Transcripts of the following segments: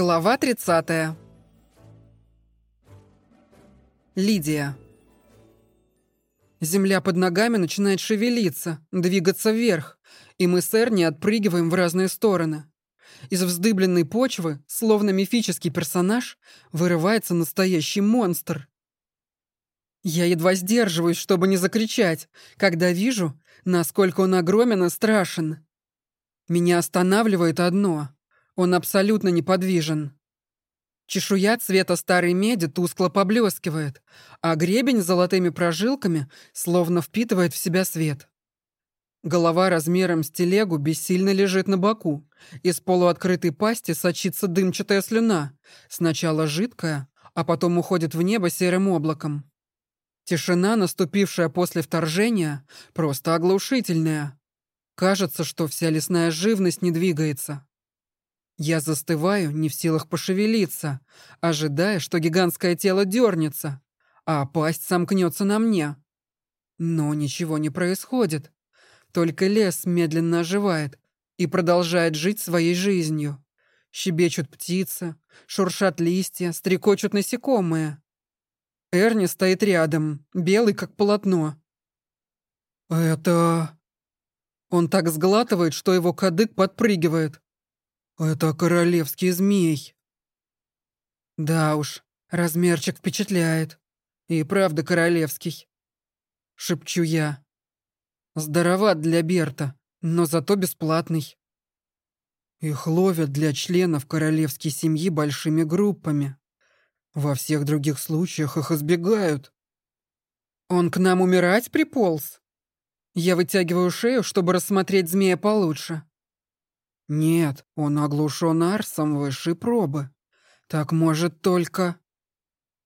Глава 30. Лидия. Земля под ногами начинает шевелиться, двигаться вверх, и мы с Эрни отпрыгиваем в разные стороны. Из вздыбленной почвы, словно мифический персонаж, вырывается настоящий монстр. Я едва сдерживаюсь, чтобы не закричать, когда вижу, насколько он огромен и страшен. Меня останавливает одно — он абсолютно неподвижен. Чешуя цвета старой меди тускло поблескивает, а гребень с золотыми прожилками словно впитывает в себя свет. Голова размером с телегу бессильно лежит на боку. Из полуоткрытой пасти сочится дымчатая слюна, сначала жидкая, а потом уходит в небо серым облаком. Тишина, наступившая после вторжения, просто оглушительная. Кажется, что вся лесная живность не двигается. Я застываю, не в силах пошевелиться, ожидая, что гигантское тело дернется, а пасть сомкнется на мне. Но ничего не происходит. Только лес медленно оживает и продолжает жить своей жизнью. Щебечут птицы, шуршат листья, стрекочут насекомые. Эрни стоит рядом, белый как полотно. «Это...» Он так сглатывает, что его кадык подпрыгивает. «Это королевский змей». «Да уж, размерчик впечатляет. И правда королевский». Шепчу я. Здороват для Берта, но зато бесплатный. Их ловят для членов королевской семьи большими группами. Во всех других случаях их избегают. Он к нам умирать приполз? Я вытягиваю шею, чтобы рассмотреть змея получше. Нет, он оглушен арсом высшей пробы. Так может только...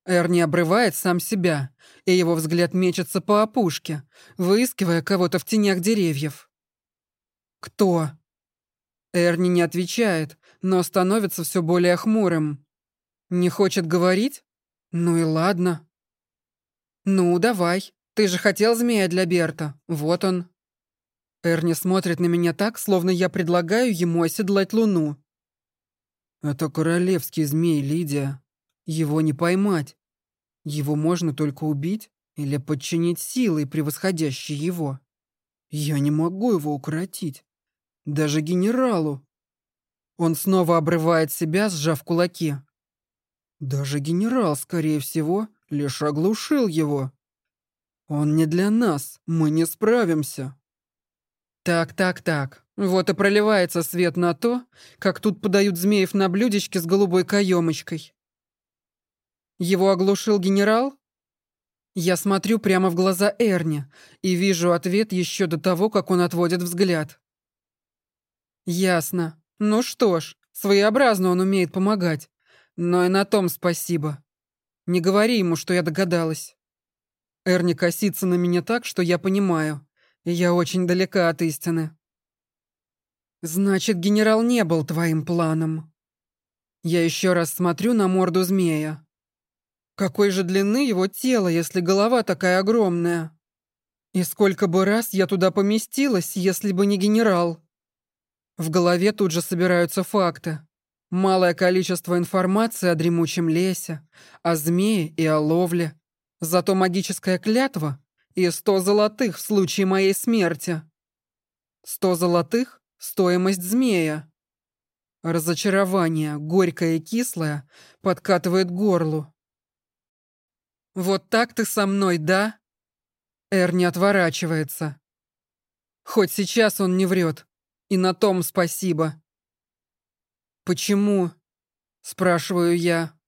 Эрни обрывает сам себя, и его взгляд мечется по опушке, выискивая кого-то в тенях деревьев. «Кто?» Эрни не отвечает, но становится все более хмурым. «Не хочет говорить? Ну и ладно». «Ну, давай. Ты же хотел змея для Берта. Вот он». Эрни смотрит на меня так, словно я предлагаю ему оседлать луну. Это королевский змей, Лидия. Его не поймать. Его можно только убить или подчинить силой, превосходящей его. Я не могу его укротить. Даже генералу. Он снова обрывает себя, сжав кулаки. Даже генерал, скорее всего, лишь оглушил его. Он не для нас, мы не справимся. Так, так, так. Вот и проливается свет на то, как тут подают змеев на блюдечке с голубой каемочкой. Его оглушил генерал? Я смотрю прямо в глаза Эрни и вижу ответ еще до того, как он отводит взгляд. Ясно. Ну что ж, своеобразно он умеет помогать. Но и на том спасибо. Не говори ему, что я догадалась. Эрни косится на меня так, что я понимаю. Я очень далека от истины. Значит, генерал не был твоим планом. Я еще раз смотрю на морду змея. Какой же длины его тело, если голова такая огромная? И сколько бы раз я туда поместилась, если бы не генерал? В голове тут же собираются факты. Малое количество информации о дремучем лесе, о змее и о ловле. Зато магическая клятва и сто золотых в случае моей смерти. Сто золотых — стоимость змея. Разочарование, горькое и кислое, подкатывает горлу. «Вот так ты со мной, да?» Эр не отворачивается. Хоть сейчас он не врет, и на том спасибо. «Почему?» — спрашиваю я.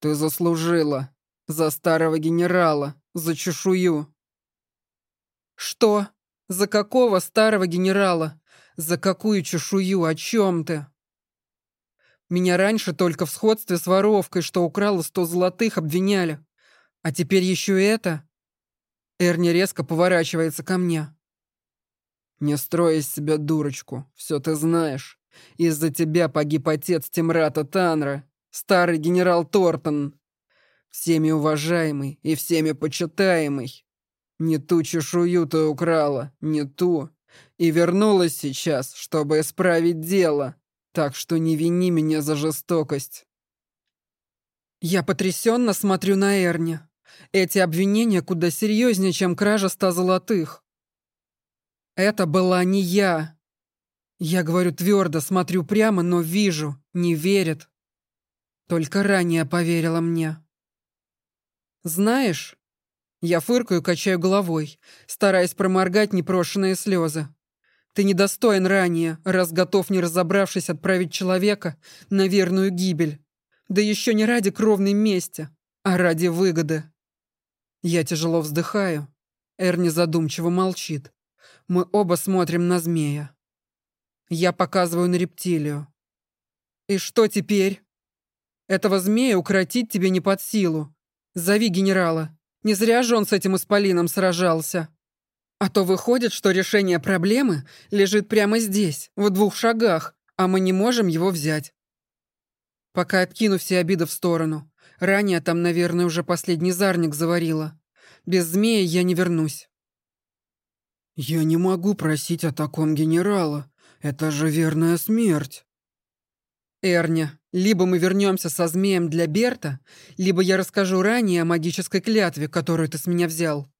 «Ты заслужила. За старого генерала за чешую». «Что? За какого старого генерала? За какую чешую? О чем ты?» Меня раньше только в сходстве с воровкой, что украла сто золотых, обвиняли. А теперь еще это? Эрни резко поворачивается ко мне. «Не строй из себя дурочку, все ты знаешь. Из-за тебя погиб отец Тимрата Танра, старый генерал Тортон всеми уважаемый и всеми почитаемый. Не ту чешую ты украла, не ту. И вернулась сейчас, чтобы исправить дело. Так что не вини меня за жестокость. Я потрясенно смотрю на Эрни. Эти обвинения куда серьезнее, чем кража ста золотых. Это была не я. Я говорю твердо, смотрю прямо, но вижу, не верит. Только ранее поверила мне. Знаешь, я фыркаю, качаю головой, стараясь проморгать непрошенные слезы. Ты недостоин ранее, раз готов, не разобравшись, отправить человека на верную гибель. Да еще не ради кровной мести, а ради выгоды. Я тяжело вздыхаю. Эрни задумчиво молчит. Мы оба смотрим на змея. Я показываю на рептилию. И что теперь? Этого змея укротить тебе не под силу. Зови генерала. Не зря же он с этим исполином сражался. А то выходит, что решение проблемы лежит прямо здесь, в двух шагах, а мы не можем его взять. Пока откину все обиды в сторону. Ранее там, наверное, уже последний зарник заварила. Без змея я не вернусь. «Я не могу просить о таком генерала. Это же верная смерть». «Эрня, либо мы вернемся со змеем для Берта, либо я расскажу ранее о магической клятве, которую ты с меня взял.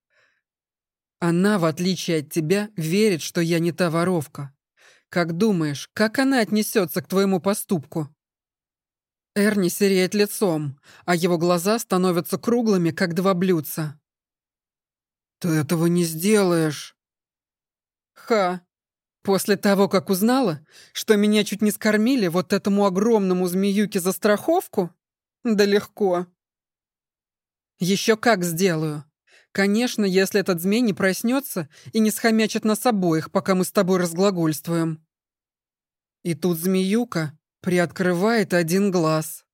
Она, в отличие от тебя, верит, что я не та воровка. Как думаешь, как она отнесется к твоему поступку?» Эрни сереет лицом, а его глаза становятся круглыми, как два блюдца. «Ты этого не сделаешь!» «Ха! После того, как узнала, что меня чуть не скормили вот этому огромному змеюке за страховку? Да легко!» «Еще как сделаю!» Конечно, если этот змей не проснется и не схомячит нас обоих, пока мы с тобой разглагольствуем. И тут змеюка приоткрывает один глаз.